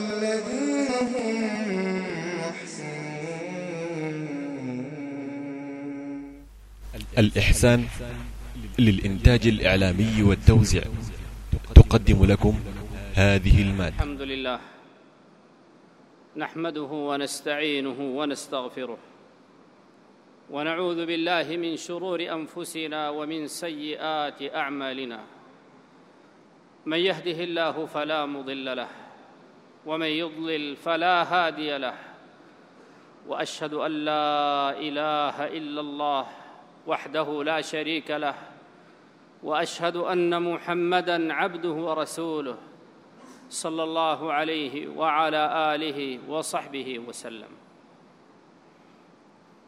هم محسنون الإحسان للإنتاج الإعلامي والتوزيع. تقدم لكم هذه المادة. الحمد لله. نحمده ونستعينه ونستغفره. ونعوذ بالله من شرور أنفسنا ومن سيئات أعمالنا. من يهده الله فلا مضل له. ومن يضلل فلا هادي له وأشهد أن لا إله إلا الله وحده لا شريك له وأشهد أن محمدا عبده ورسوله صلى الله عليه وعلى آله وصحبه وسلم.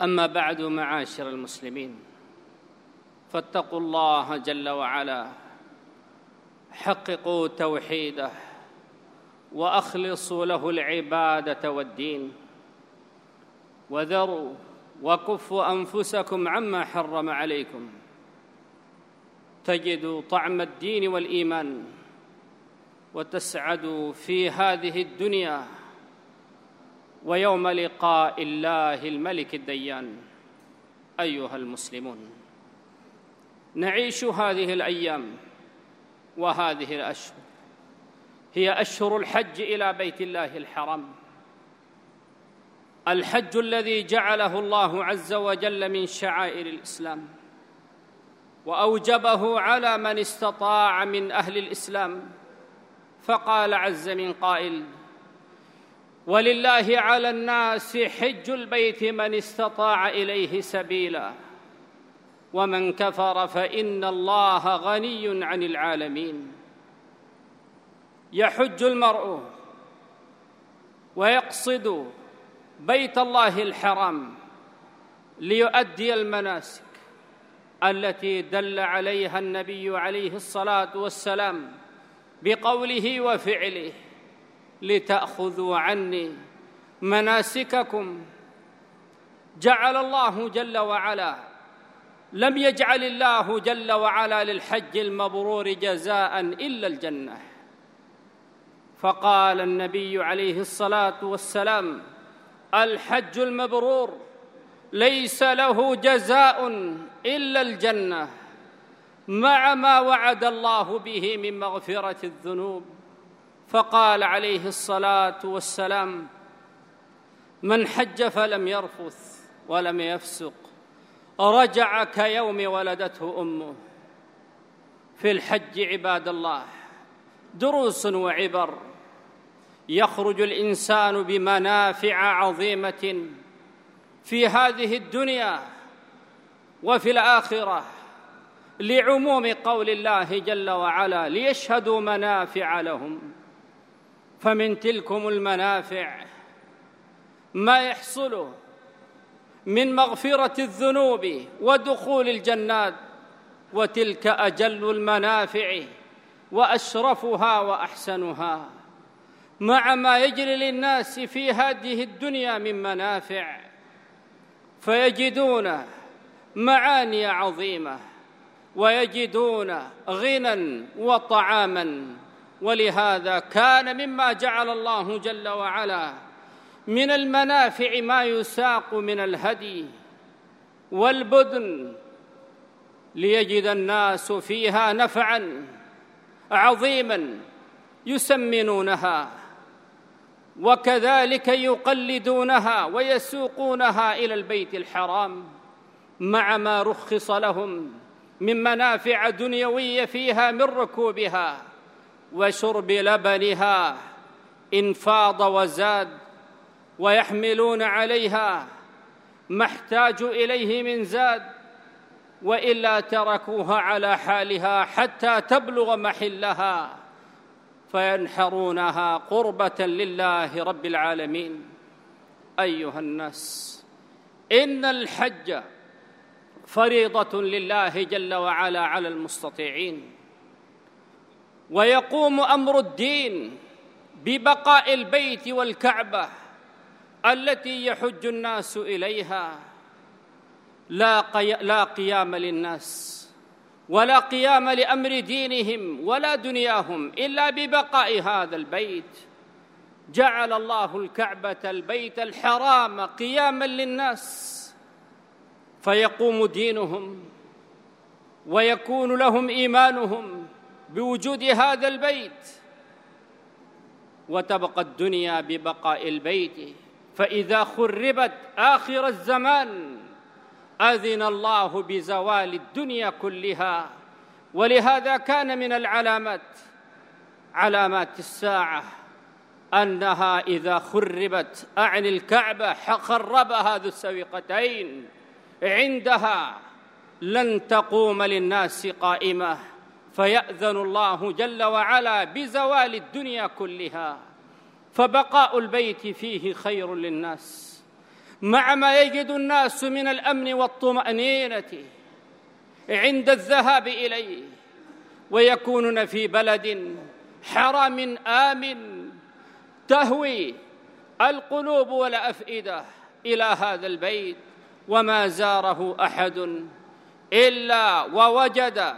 أما بعد معاشر المسلمين فاتقوا الله جل وعلا حققوا توحيده واخلصوا له العبادة والدين. وذروا وكفوا أنفسكم عما حرم عليكم. تجدوا طعم الدين والإيمان وتسعدوا في هذه الدنيا ويوم لقاء الله الملك الديان. أيها المسلمون نعيش هذه الأيام وهذه الأشهر هي أشهر الحج إلى بيت الله الحرام. الحج الذي جعله الله عز وجل من شعائر الإسلام وأوجبه على من استطاع من أهل الإسلام. فقال عز من قائل ولله على الناس حج البيت من استطاع إليه سبيلا ومن كفر فإن الله غني عن العالمين. يحج المرء ويقصد بيت الله الحرام ليؤدي المناسك التي دل عليها النبي عليه الصلاة والسلام بقوله وفعله لتأخذوا عني مناسككم. جعل الله جل وعلا لم يجعل الله جل وعلا للحج المبرور جزاء إلا الجنة. فقال النبي عليه الصلاة والسلام الحج المبرور ليس له جزاء إلا الجنة مع ما وعد الله به من مغفرة الذنوب. فقال عليه الصلاة والسلام من حج فلم يرفث ولم يفسق رجع كيوم ولدته أمه. في الحج عباد الله دروس وعبر. يخرج الإنسان بمنافع عظيمة في هذه الدنيا وفي الآخرة لعموم قول الله جل وعلا ليشهدوا منافع لهم. فمن تلكم المنافع ما يحصل من مغفرة الذنوب ودخول الجنات وتلك أجل المنافع وأشرفها وأحسنها. مع ما يجري للناس في هذه الدنيا من منافع فيجدون معاني عظيمة ويجدون غنى وطعاما ولهذا كان مما جعل الله جل وعلا من المنافع ما يساق من الهدي والبدن ليجد الناس فيها نفعا عظيما يسمنونها. وكذلك يقلدونها ويسوقونها إلى البيت الحرام مع ما رخص لهم من منافع دنيوية فيها من ركوبها وشرب لبنها إن فاض وزاد ويحملون عليها ما احتاجوا إليه من زاد وإلا تركوها على حالها حتى تبلغ محلها فينحرونها قربة لله رب العالمين. أيها الناس إن الحج فريضة لله جل وعلا على المستطيعين. ويقوم أمر الدين ببقاء البيت والكعبة التي يحج الناس إليها. لا. لا قيام للناس. ولا قيام لأمر دينهم ولا دنياهم إلا ببقاء هذا البيت. جعل الله الكعبة البيت الحرام قياما للناس فيقوم دينهم ويكون لهم إيمانهم بوجود هذا البيت. وتبقى الدنيا ببقاء البيت فإذا خربت آخر الزمان أذن الله بزوال الدنيا كلها ولهذا كان من العلامات علامات الساعة أنها إذا خربت اعني الكعبة خربها ذو السويقتين عندها لن تقوم للناس قائمة فيأذن الله جل وعلا بزوال الدنيا كلها فبقاء البيت فيه خير للناس. مع ما يجد الناس من الأمن والطمأنينة عند الذهاب إليه ويكونون في بلد حرام آمن تهوي القلوب والأفئدة إلى هذا البيت وما زاره أحد إلا ووجد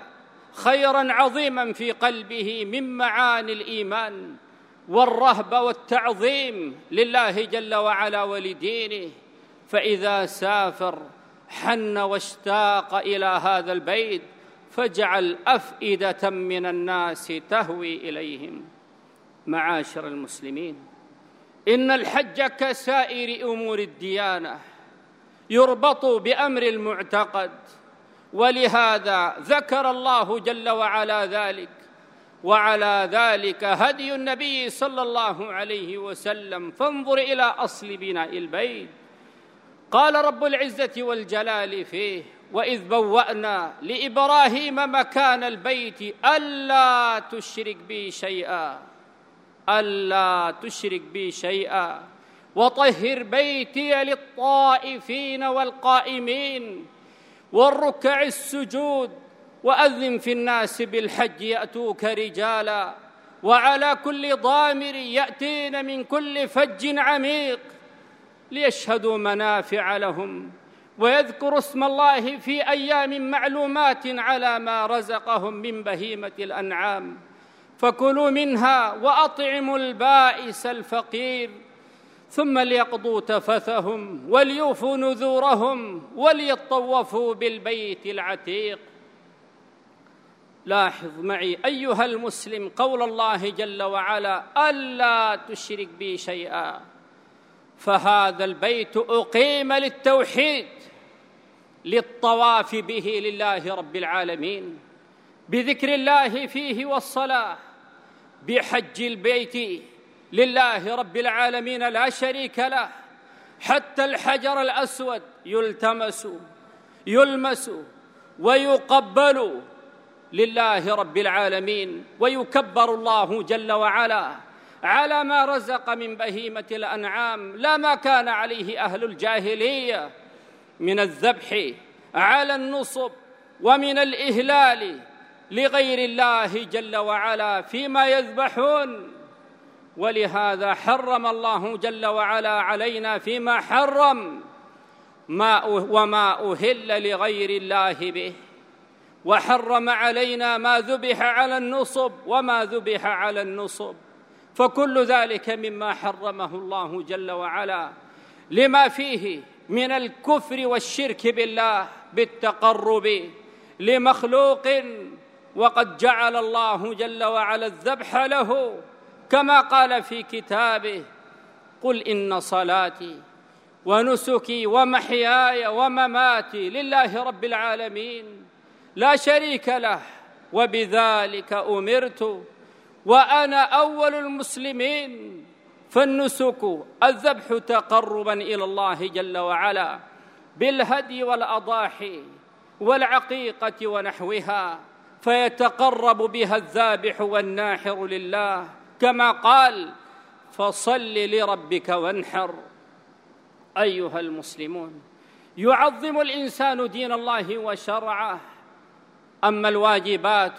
خيرا عظيما في قلبه من معاني الإيمان والرهبه والتعظيم لله جل وعلا ولدينه. فإذا سافر حن واشتاق إلى هذا البيت فاجعل أفئدة من الناس تهوي إليهم. معاشر المسلمين إن الحج كسائر أمور الديانة يربط بأمر المعتقد. ولهذا ذكر الله جل وعلا ذلك وعلى ذلك هدي النبي صلى الله عليه وسلم فانظر إلى أصل بناء البيت. قال رب العزة والجلال فيه وإذ بوأنا لإبراهيم مكان البيت ألا تشرك بي شيئا ألا تشرك بي شيئا وطهر بيتي للطائفين والقائمين والركع السجود وأذن في الناس بالحج يأتوك رجالا وعلى كل ضامر يأتين من كل فج عميق. ليشهدوا منافع لهم ويذكروا اسم الله في أيام معلومات على ما رزقهم من بهيمة الأنعام. فكلوا منها وأطعموا البائس الفقير ثم ليقضوا تفثهم وليوفوا نذورهم وليطوفوا بالبيت العتيق. لاحظ معي أيها المسلم قول الله جل وعلا ألا تشرك بي شيئا. فهذا البيت أقيم للتوحيد للطواف به لله رب العالمين بذكر الله فيه والصلاة بحج البيت لله رب العالمين لا شريك له حتى الحجر الأسود يلتمس يلمس ويقبل لله رب العالمين ويكبر الله جل وعلا. على ما رزق من بهيمة الأنعام لا ما كان عليه أهل الجاهلية من الذبح على النصب ومن الإهلال لغير الله جل وعلا فيما يذبحون. ولهذا حرم الله جل وعلا علينا فيما حرم ما وما أهل لغير الله به. وحرم علينا ما ذبح على النصب وما ذبح على النصب. فكل ذلك مما حرمه الله جل وعلا لما فيه من الكفر والشرك بالله بالتقرب لمخلوق وقد جعل الله جل وعلا الذبح له كما قال في كتابه قل إن صلاتي ونسكي ومحياي ومماتي لله رب العالمين لا شريك له وبذلك أمرت وأنا أول المسلمين فالنسك الذبح تقربا إلى الله جل وعلا بالهدي والأضاحي والعقيقة ونحوها فيتقرب بها الذابح والناحر لله كما قال فصل لربك وانحر أيها المسلمون. يعظم الإنسان دين الله وشرعه أما الواجبات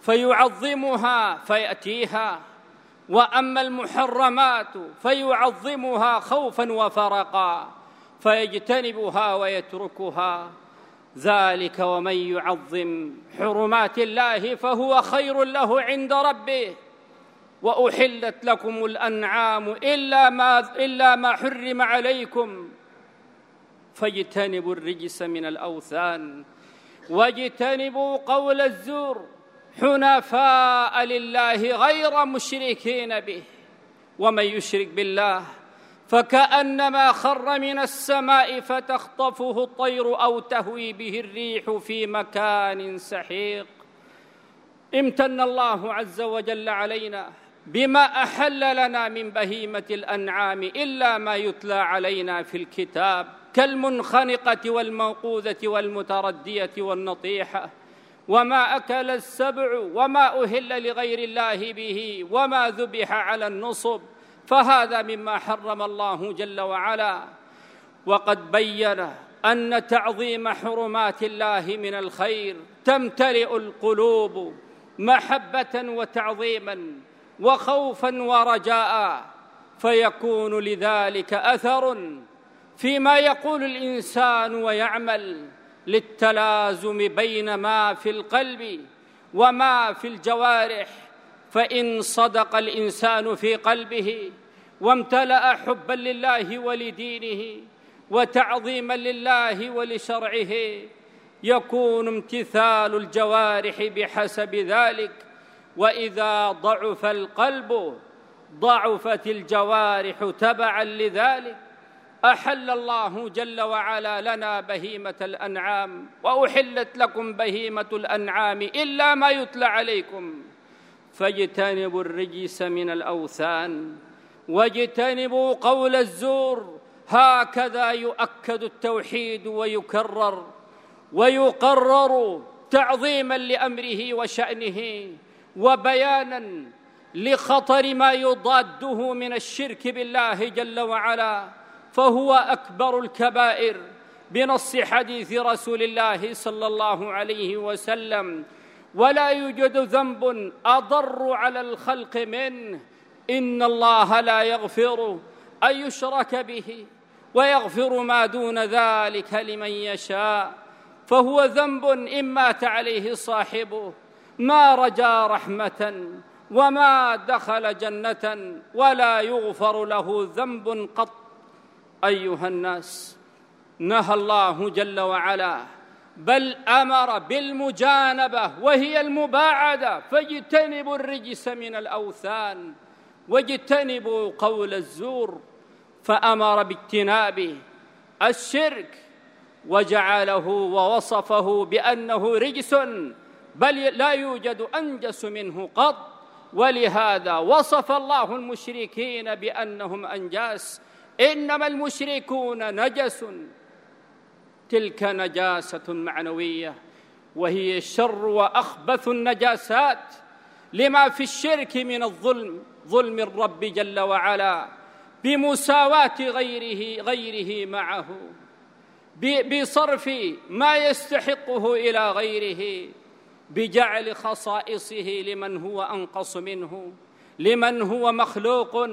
فيعظمها فيأتيها. وأما المحرمات فيعظمها خوفا وفرقا فيجتنبها ويتركها. ذلك ومن يعظم حرمات الله فهو خير له عند ربه. وأحلت لكم الأنعام إلا ما إلا ما حرم عليكم. فاجتنبوا الرجس من الأوثان واجتنبوا قول الزور. حنفاء لله غير مشركين به. ومن يشرك بالله فكأنما خر من السماء فتخطفه الطير أو تهوي به الريح في مكان سحيق. امتن الله عز وجل علينا بما أحل لنا من بهيمة الأنعام إلا ما يتلى علينا في الكتاب كالمنخنقة والموقوذة والمتردية والنطيحة وما أكل السبع وما أهل لغير الله به وما ذبح على النصب فهذا مما حرم الله جل وعلا. وقد بين أن تعظيم حرمات الله من الخير تمتلئ القلوب محبة وتعظيما وخوفا ورجاء فيكون لذلك أثر فيما يقول الإنسان ويعمل. للتلازم بين ما في القلب وما في الجوارح فإن صدق الإنسان في قلبه وامتلأ حبا لله ولدينه وتعظيما لله ولشرعه يكون امتثال الجوارح بحسب ذلك. وإذا ضعف القلب ضعفت الجوارح تبعا لذلك. أحل الله جل وعلا لنا بهيمة الأنعام وأحلت لكم بهيمة الأنعام إلا ما يتلى عليكم. فاجتنبوا الرجس من الأوثان واجتنبوا قول الزور. هكذا يؤكد التوحيد ويكرر ويقرر تعظيما لأمره وشأنه وبيانا لخطر ما يضاده من الشرك بالله جل وعلا. فهو أكبر الكبائر بنص حديث رسول الله صلى الله عليه وسلم. ولا يوجد ذنب أضر على الخلق منه. إن الله لا يغفر أن يشرك به ويغفر ما دون ذلك لمن يشاء. فهو ذنب إن مات عليه صاحبه. ما رجا رحمة وما دخل جنة ولا يغفر له ذنب قط أيها الناس نهى الله جل وعلا بل أمر بالمجانبة وهي المباعدة فاجتنبوا الرجس من الأوثان واجتنبوا قول الزور فأمر باجتناب الشرك وجعله ووصفه بأنه رجس بل لا يوجد أنجس منه قط ولهذا وصف الله المشركين بأنهم أنجاس إنما المشركون نجس تلك نجاسة معنوية وهي شر وأخبث النجاسات لما في الشرك من الظلم ظلم الرب جل وعلا بمساواة غيره غيره معه بصرف ما يستحقه إلى غيره بجعل خصائصه لمن هو أنقص منه لمن هو مخلوق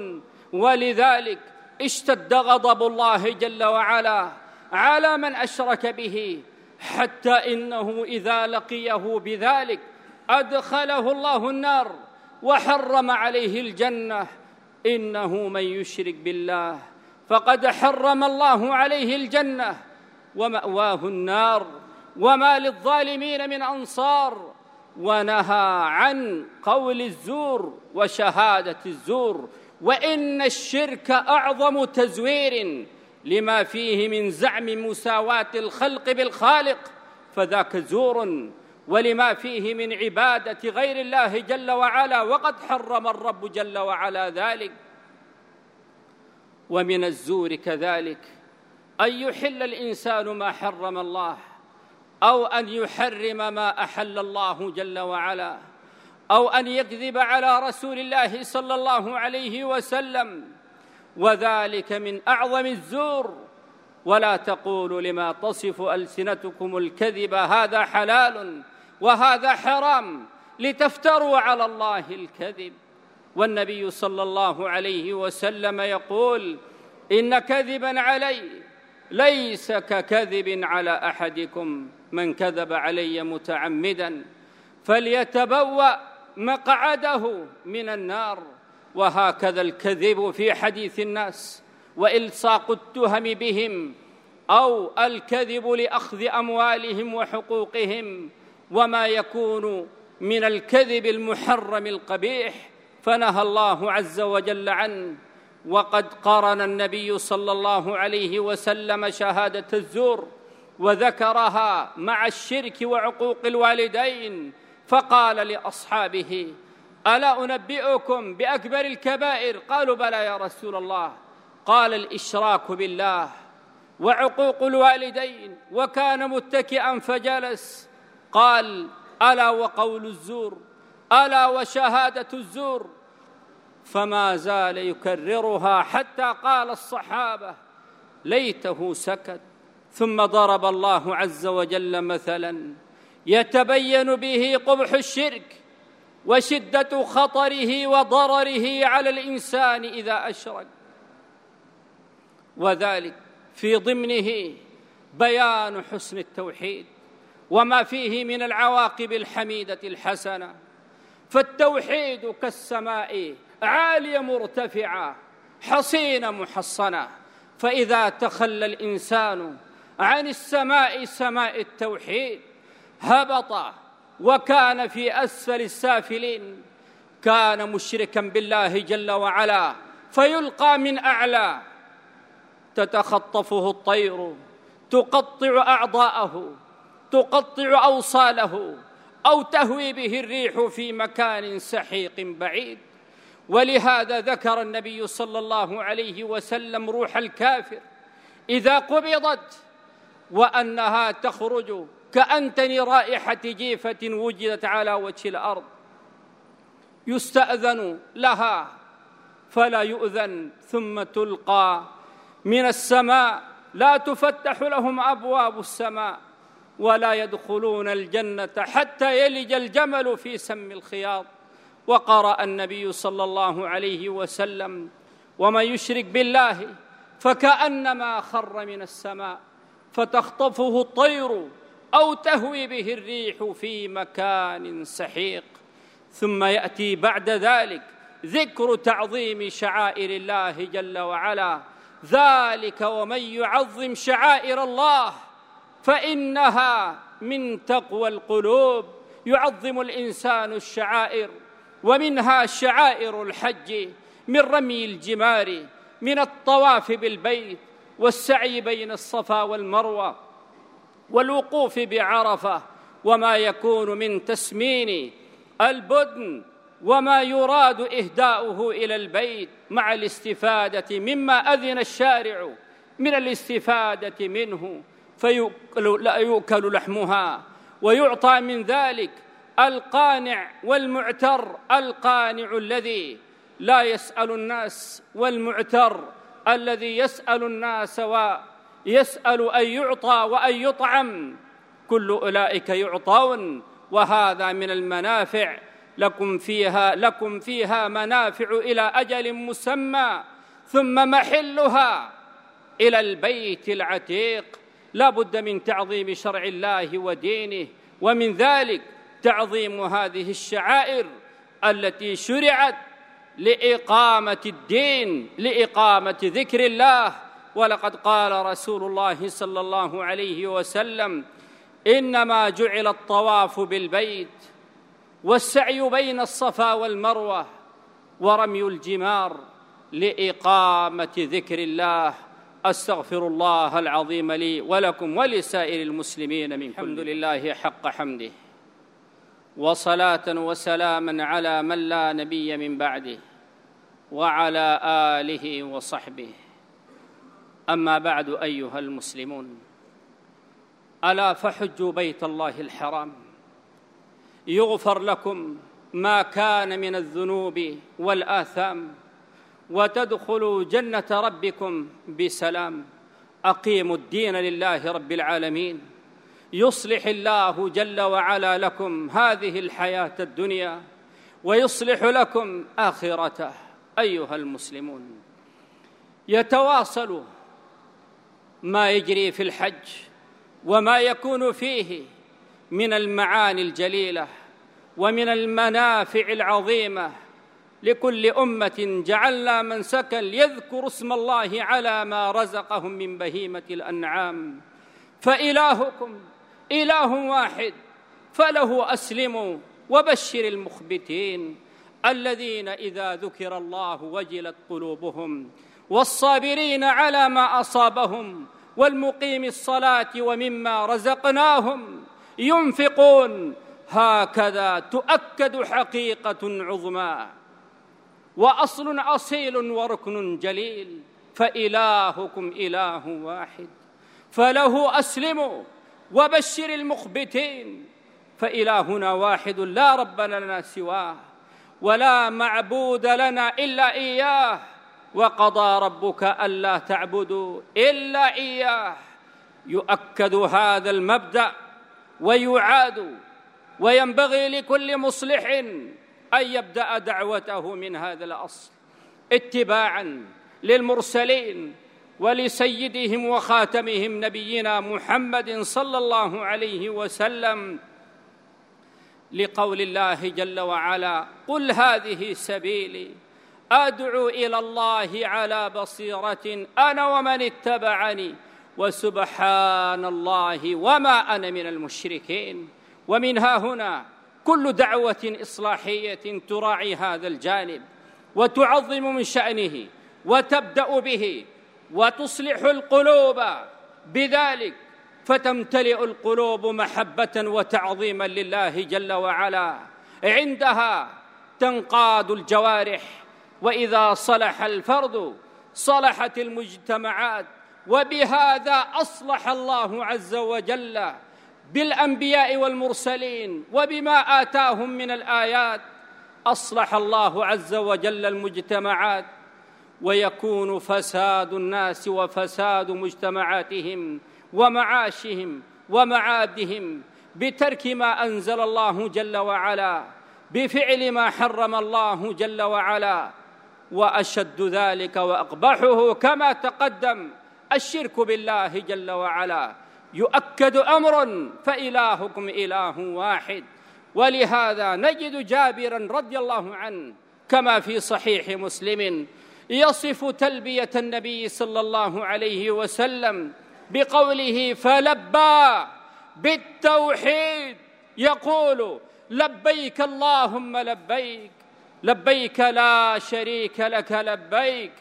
ولذلك اشتد غضب الله جل وعلا على من أشرك به حتى إنه إذا لقيه بذلك أدخله الله النار وحرم عليه الجنة. إنه من يشرك بالله فقد حرم الله عليه الجنة ومأواه النار وما للظالمين من أنصار ونهى عن قول الزور وشهادة الزور. وإن الشرك أعظم تزوير لما فيه من زعم مساواة الخلق بالخالق فذاك زور ولما فيه من عبادة غير الله جل وعلا وقد حرم الرب جل وعلا ذلك. ومن الزور كذلك أن يحل الإنسان ما حرم الله أو أن يحرم ما أحل الله جل وعلا. أو أن يكذب على رسول الله صلى الله عليه وسلم. وذلك من أعظم الزور. ولا تقولوا لما تصف ألسنتكم الكذب هذا حلال وهذا حرام لتفتروا على الله الكذب. والنبي صلى الله عليه وسلم يقول إن كذبا علي ليس ككذب على أحدكم. من كذب علي متعمدا فليتبوأ مقعده من النار وهكذا الكذب في حديث الناس وإلصاق التهم بهم أو الكذب لأخذ أموالهم وحقوقهم وما يكون من الكذب المحرم القبيح فنهى الله عز وجل عنه. وقد قرن النبي صلى الله عليه وسلم شهادة الزور وذكرها مع الشرك وعقوق الوالدين فقال لأصحابه ألا أنبئكم بأكبر الكبائر؟ قالوا بلى يا رسول الله. قال الإشراك بالله وعقوق الوالدين وكان متكئا فجلس. قال ألا وقول الزور؟ ألا وشهادة الزور؟ فما زال يكررها حتى قال الصحابة ليته سكت ثم ضرب الله عز وجل مثلا. يتبين به قبح الشرك وشدة خطره وضرره على الإنسان إذا أشرك. وذلك في ضمنه بيان حسن التوحيد وما فيه من العواقب الحميدة الحسنة. فالتوحيد كالسماء عالية مرتفعة حصينه محصنة. فإذا تخلى الإنسان عن السماء سماء التوحيد هبط وكان في أسفل السافلين. كان مشركا بالله جل وعلا فيلقى من أعلى. تتخطفه الطير تقطع أعضاءه تقطع أوصاله أو تهوي به الريح في مكان سحيق بعيد. ولهذا ذكر النبي صلى الله عليه وسلم روح الكافر إذا قبضت وأنها تخرج كانتن رائحه جيفة وجدت على وجه الأرض. يستأذن لها فلا يؤذن ثم تلقى من السماء. لا تفتح لهم أبواب السماء ولا يدخلون الجنة حتى يلج الجمل في سم الخياط. وقرأ النبي صلى الله عليه وسلم ومن يشرك بالله فكأنما خر من السماء فتخطفه الطير أو تهوي به الريح في مكان سحيق. ثم يأتي بعد ذلك ذكر تعظيم شعائر الله جل وعلا. ذلك ومن يعظم شعائر الله فإنها من تقوى القلوب. يعظم الإنسان الشعائر ومنها شعائر الحج من رمي الجمار من الطواف بالبيت والسعي بين الصفا والمروة. والوقوف بعرفة وما يكون من تسمين البدن وما يراد إهداؤه إلى البيت مع الاستفادة مما أذن الشارع من الاستفادة منه فيؤكل لحمها ويعطى من ذلك القانع والمعتر القانع الذي لا يسأل الناس والمعتر الذي يسأل الناس ويسال أن يعطى وأن يطعم. كل أولئك يعطون وهذا من المنافع. لكم فيها لكم فيها منافع إلى أجل مسمى ثم محلها إلى البيت العتيق. لا بد من تعظيم شرع الله ودينه ومن ذلك تعظيم هذه الشعائر التي شرعت لإقامة الدين لإقامة ذكر الله. ولقد قال رسول الله صلى الله عليه وسلم إنما جعل الطواف بالبيت والسعي بين الصفا والمروة ورمي الجمار لإقامة ذكر الله. أستغفر الله العظيم لي ولكم ولسائر المسلمين من الحمد لله. حق حمده. وصلاة وسلاما على من لا نبي من بعده وعلى آله وصحبه. أما بعد أيها المسلمون ألا فحجوا بيت الله الحرام؟ يغفر لكم ما كان من الذنوب والآثام وتدخلوا جنة ربكم بسلام. أقيموا الدين لله رب العالمين. يصلح الله جل وعلا لكم هذه الحياة الدنيا ويصلح لكم آخرته أيها المسلمون. يتواصل ما يجري في الحج وما يكون فيه من المعاني الجليلة ومن المنافع العظيمة لكل أمة جعلنا منسكا ليذكروا اسم الله على ما رزقهم من بهيمة الأنعام. فإلهكم إله واحد فله أسلموا وبشر المخبتين الذين إذا ذكر الله وجلت قلوبهم والصابرين على ما أصابهم والمقيم الصلاة ومما رزقناهم ينفقون هكذا تؤكد حقيقة عظمى. وأصل أصيل وركن جليل فإلهكم إله واحد. فله أسلموا وبشر المخبتين فإلهنا واحد لا رب لنا سواه ولا معبود لنا إلا إياه. وقضى ربك ألا تعبدوا إلا إياه. يؤكد هذا المبدأ ويعاد وينبغي لكل مصلح أن يبدأ دعوته من هذا الأصل اتباعا للمرسلين ولسيدهم وخاتمهم نبينا محمد صلى الله عليه وسلم. لقول الله جل وعلا قل هذه سبيلي أدعو إلى الله على بصيرة أنا ومن اتبعني وسبحان الله وما أنا من المشركين. ومنها هنا كل دعوة إصلاحية تراعي هذا الجانب وتعظم من شأنه وتبدأ به وتصلح القلوب. بذلك فتمتلئ القلوب محبة وتعظيما لله جل وعلا. عندها تنقاد الجوارح وإذا صلح الفرد صلحت المجتمعات وبهذا أصلح الله عز وجل بالأنبياء والمرسلين وبما آتاهم من الآيات أصلح الله عز وجل المجتمعات ويكون فساد الناس وفساد مجتمعاتهم ومعاشهم ومعادهم بترك ما أنزل الله جل وعلا بفعل ما حرم الله جل وعلا. وأشد ذلك وأقبحه كما تقدم. الشرك بالله جل وعلا يؤكد أمر فإلهكم إله واحد. ولهذا نجد جابرا رضي الله عنه كما في صحيح مسلم يصف تلبية النبي صلى الله عليه وسلم بقوله فلبى بالتوحيد. يقول لبيك اللهم لبيك لبيك لا شريك لك لبيك.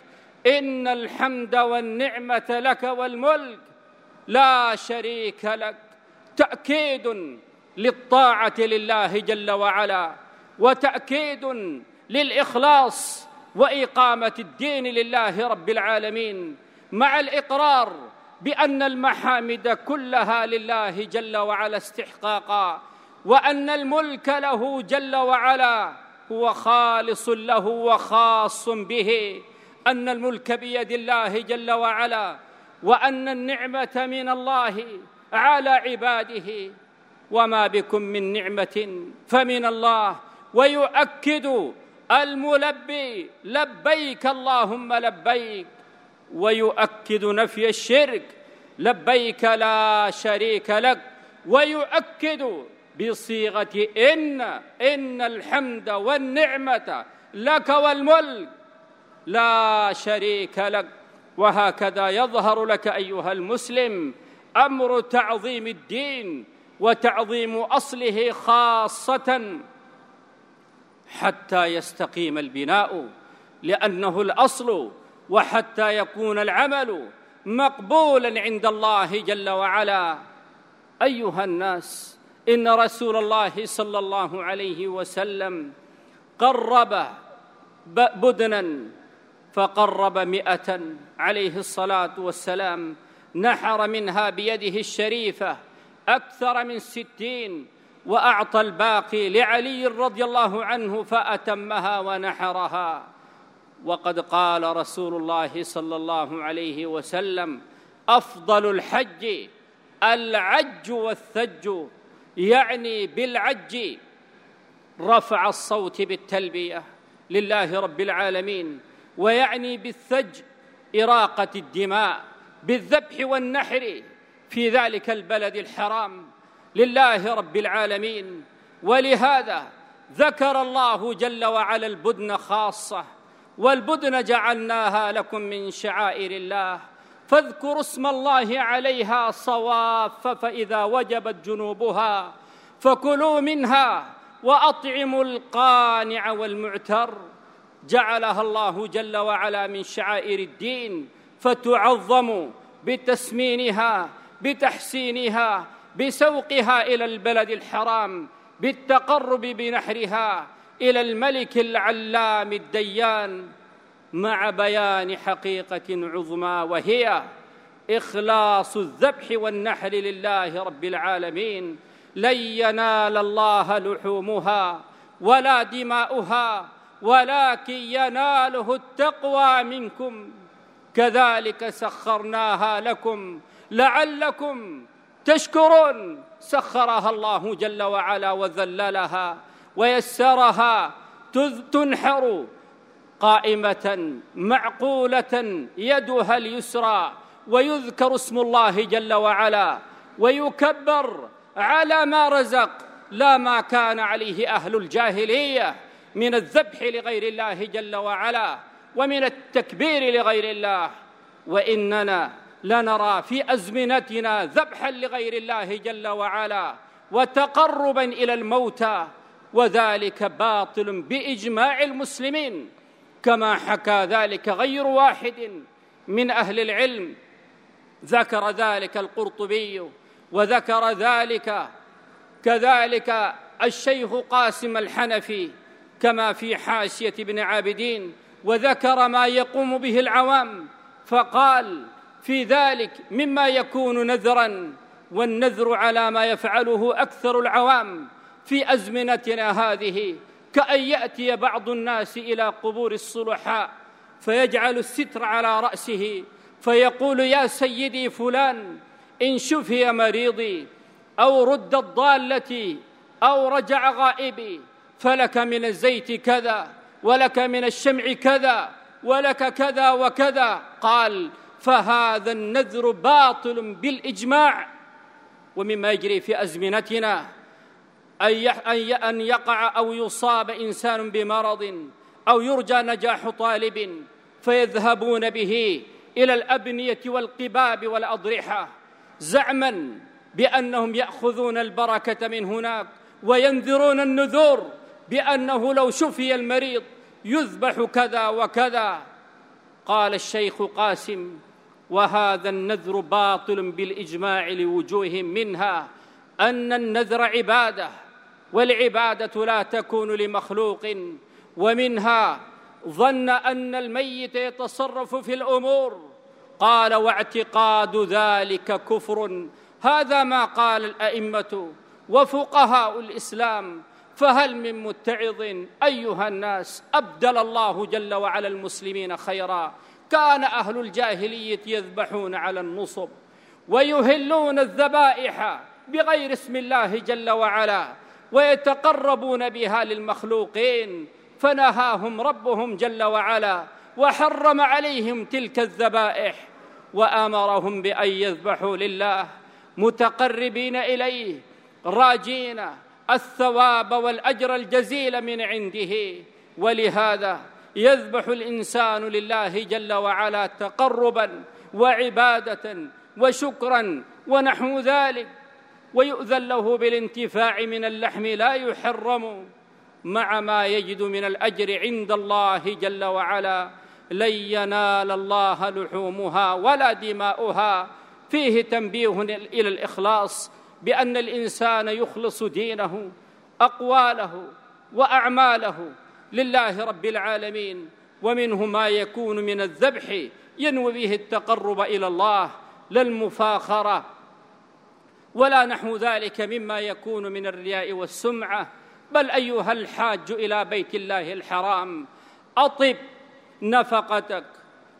إن الحمد والنعمة لك والملك لا شريك لك. تأكيد للطاعة لله جل وعلا وتأكيد للإخلاص وإقامة الدين لله رب العالمين مع الإقرار بأن المحامد كلها لله جل وعلا استحقاقا وأن الملك له جل وعلا هو خالص له وخاص به أن الملك بيد الله جل وعلا وأن النعمة من الله على عباده. وما بكم من نعمة فمن الله ويؤكد الملبي لبيك اللهم لبيك ويؤكد نفي الشرك لبيك لا شريك لك ويؤكد بصيغة إن إن الحمد والنعمة لك والملك. لا شريك لك وهكذا يظهر لك أيها المسلم أمر تعظيم الدين وتعظيم أصله خاصة حتى يستقيم البناء لأنه الأصل وحتى يكون العمل مقبولا عند الله جل وعلا. أيها الناس إن رسول الله صلى الله عليه وسلم قرب بدنا فقرب مئة عليه الصلاة والسلام نحر منها بيده الشريفة أكثر من ستين وأعطى الباقي لعلي رضي الله عنه فأتمها ونحرها وقد قال رسول الله صلى الله عليه وسلم أفضل الحج العج والثج يعني بالعج رفع الصوت بالتلبية لله رب العالمين ويعني بالثج إراقة الدماء بالذبح والنحر في ذلك البلد الحرام لله رب العالمين. ولهذا ذكر الله جل وعلا البدن خاصة والبدن جعلناها لكم من شعائر الله. فاذكروا اسم الله عليها صواف فإذا وجبت جنوبها فكلوا منها وأطعموا القانع والمعتر. جعلها الله جل وعلا من شعائر الدين فتعظم بتسمينها بتحسينها بسوقها إلى البلد الحرام بالتقرب بنحرها إلى الملك العلام الديان. مع بيان حقيقة عظمى وهي إخلاص الذبح والنحر لله رب العالمين. لن ينال الله لحومها ولا دماؤها ولكن يناله التقوى منكم. كذلك سخرناها لكم لعلكم تشكرون. سخرها الله جل وعلا وذللها ويسرها تنحر قائمة معقولة يدها اليسرى ويذكر اسم الله جل وعلا ويكبر على ما رزق لا ما كان عليه أهل الجاهلية من الذبح لغير الله جل وعلا ومن التكبير لغير الله. وإننا لنرى في أزمنتنا ذبحا لغير الله جل وعلا وتقربا إلى الموتى وذلك باطل بإجماع المسلمين. كما حكى ذلك غير واحد من أهل العلم. ذكر ذلك القرطبي وذكر ذلك كذلك الشيخ قاسم الحنفي كما في حاشية ابن عابدين وذكر ما يقوم به العوام فقال في ذلك مما يكون نذرا والنذر على ما يفعله أكثر العوام في أزمنتنا هذه كأن يأتي بعض الناس إلى قبور الصلحاء فيجعل الستر على رأسه فيقول يا سيدي فلان إن شفي مريضي أو رد الضالة أو رجع غائبي فلك من الزيت كذا ولك من الشمع كذا ولك كذا وكذا. قال فهذا النذر باطل بالإجماع. ومما يجري في أزمنتنا أن يقع أو يصاب إنسان بمرض أو يرجى نجاح طالب فيذهبون به إلى الأبنية والقباب والأضرحة زعما بأنهم يأخذون البركة من هناك وينذرون النذور بأنه لو شفي المريض يذبح كذا وكذا. قال الشيخ قاسم وهذا النذر باطل بالإجماع لوجوه منها أن النذر عبادة. والعبادة لا تكون لمخلوق ومنها ظن أن الميت يتصرف في الأمور. قال واعتقاد ذلك كفر. هذا ما قال الأئمة وفقهاء الإسلام. فهل من متعظ؟ أيها الناس أبدل الله جل وعلا المسلمين خيرا. كان أهل الجاهلية يذبحون على النصب ويهلون الذبائح بغير اسم الله جل وعلا. ويتقربون بها للمخلوقين فنهاهم ربهم جل وعلا وحرم عليهم تلك الذبائح وأمرهم بأن يذبحوا لله متقربين إليه راجين الثواب والأجر الجزيل من عنده. ولهذا يذبح الإنسان لله جل وعلا تقربا وعبادة وشكرا ونحو ذلك. ويؤذن له بالانتفاع من اللحم لا يحرم مع ما يجد من الأجر عند الله جل وعلا. لن ينال الله لحومها ولا دماؤها. فيه تنبيه إلى الإخلاص بأن الإنسان يخلص دينه أقواله وأعماله لله رب العالمين. ومنه ما يكون من الذبح ينوي به التقرب إلى الله لا المفاخرة. ولا نحو ذلك مما يكون من الرياء والسمعة. بل أيها الحاج إلى بيت الله الحرام أطب نفقتك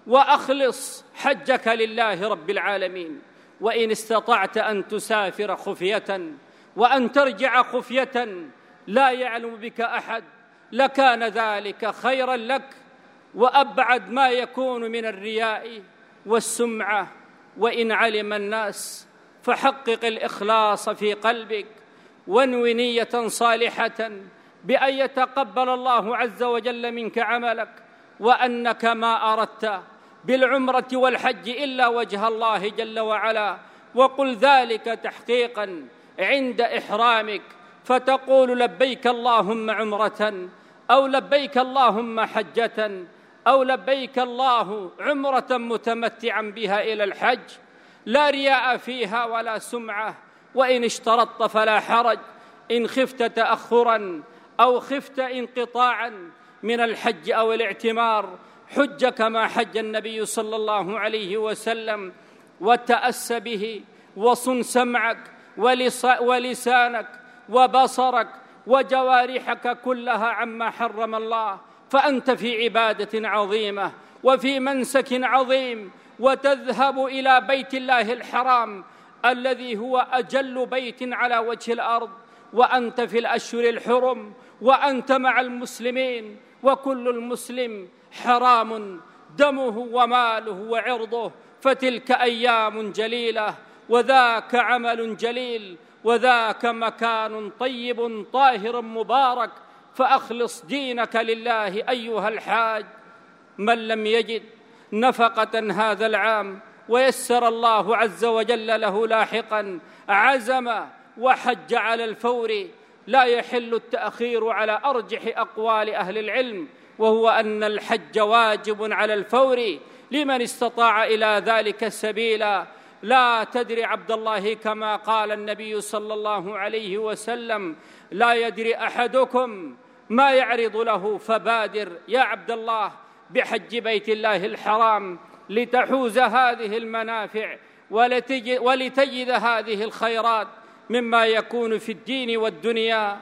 وأخلص حجك لله رب العالمين. وإن استطعت أن تسافر خفية وأن ترجع خفية لا يعلم بك أحد لكان ذلك خيرا لك وأبعد ما يكون من الرياء والسمعة. وإن علم الناس فحقق الإخلاص في قلبك وانو نية صالحة بأن يتقبل الله عز وجل منك عملك وأنك ما أردت بالعمرة والحج إلا وجه الله جل وعلا. وقل ذلك تحقيقا عند إحرامك فتقول لبيك اللهم عمرة أو لبيك اللهم حجة أو لبيك الله عمرة متمتعا بها إلى الحج. لا رياء فيها ولا سمعة وإن اشترطت فلا حرج. إن خفت تاخرا أو خفت انقطاعا من الحج أو الاعتمار حج كما حج النبي صلى الله عليه وسلم وتأس به وصن سمعك ولسانك وبصرك وجوارحك كلها عما حرم الله. فأنت في عبادة عظيمة وفي منسك عظيم. وتذهب إلى بيت الله الحرام الذي هو أجل بيت على وجه الأرض وأنت في الأشهر الحرم وأنت مع المسلمين وكل المسلم حرام دمه وماله وعرضه فتلك أيام جليلة وذاك عمل جليل وذاك مكان طيب طاهر مبارك فأخلص دينك لله أيها الحاج. من لم يجد نفقة هذا العام ويسر الله عز وجل له لاحقا عزم وحج على الفور لا يحل التأخير على أرجح أقوال أهل العلم وهو أن الحج واجب على الفور لمن استطاع إلى ذلك سبيلا. لا تدري عبد الله كما قال النبي صلى الله عليه وسلم لا يدري أحدكم ما يعرض له فبادر. يا عبد الله بحج بيت الله الحرام لتحوز هذه المنافع ولتجد هذه الخيرات مما يكون في الدين والدنيا.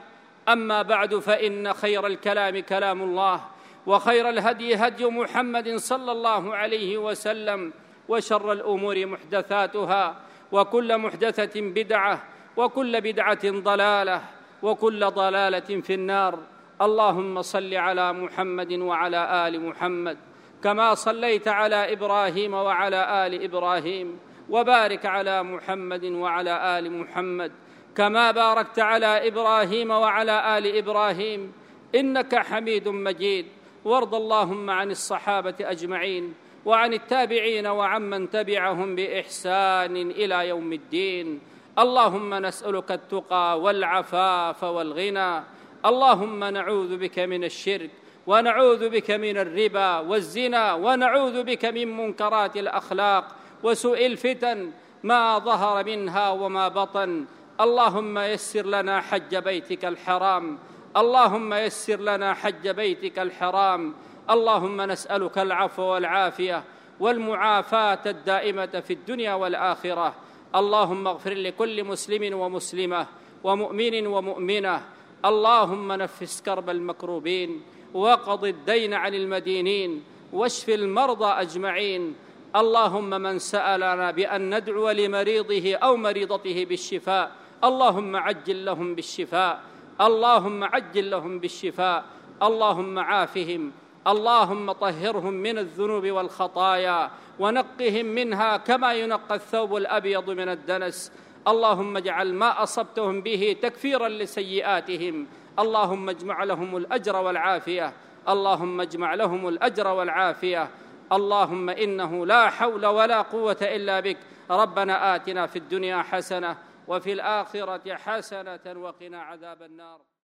أما بعد فإن خير الكلام كلام الله وخير الهدي هدي محمد صلى الله عليه وسلم وشر الأمور محدثاتها وكل محدثة بدعة وكل بدعة ضلالة وكل ضلالة في النار. اللهم صل على محمد وعلى آل محمد كما صليت على إبراهيم وعلى آل إبراهيم وبارك على محمد وعلى آل محمد كما باركت على إبراهيم وعلى آل إبراهيم إنك حميد مجيد وارض اللهم عن الصحابة أجمعين وعن التابعين وعمن تبعهم بإحسان إلى يوم الدين اللهم نسألك التقى والعفاف والغنى اللهم نعوذ بك من الشرك ونعوذ بك من الربا والزنا ونعوذ بك من منكرات الأخلاق وسوء الفتن ما ظهر منها وما بطن. اللهم يسر لنا حج بيتك الحرام. اللهم يسر لنا حج بيتك الحرام. اللهم نسألك العفو والعافية والمعافاة الدائمة في الدنيا والآخرة. اللهم اغفر لكل مسلم ومسلمة ومؤمن ومؤمنة اللهم نفس كرب المكروبين وقض الدين عن المدينين واشف المرضى أجمعين. اللهم من سألنا بأن ندعو لمريضه أو مريضته بالشفاء. اللهم عجل لهم بالشفاء. اللهم عجل لهم بالشفاء. اللهم عافهم. اللهم طهرهم من الذنوب والخطايا ونقهم منها كما ينقى الثوب الأبيض من الدنس. اللهم اجعل ما أصبتهم به تكفيرا لسيئاتهم. اللهم اجمع لهم الأجر والعافية. اللهم اجمع لهم الأجر والعافية. اللهم إنه لا حول ولا قوة إلا بك. ربنا آتنا في الدنيا حسنة وفي الآخرة حسنة وقنا عذاب النار.